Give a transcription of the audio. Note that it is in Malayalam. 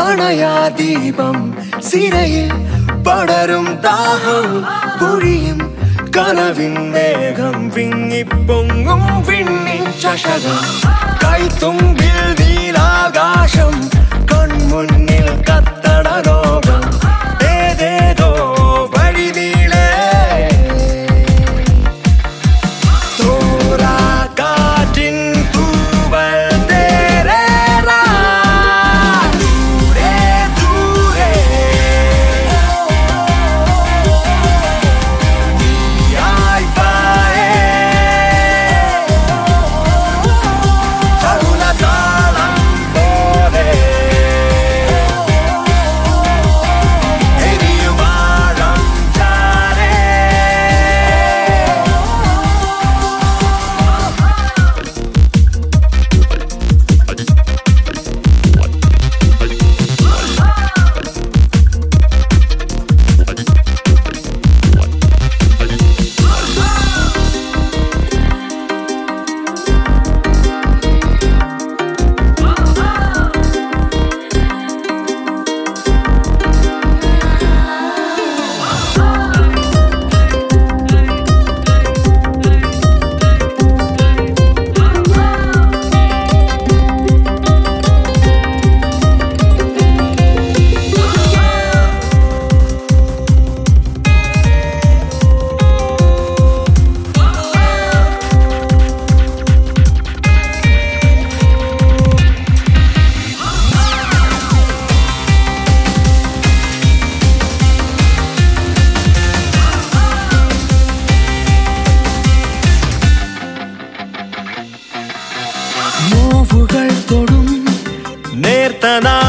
അണയാ ദീപം സിരയിൽ പടരും താഹം പൊഴിയും കനവിൻ വേഗം വിങ്ങിപ്പൊങ്ങും വിണ്ണി ചഷകം കൈത്തുമ്പിൽ ಚೇತನಾ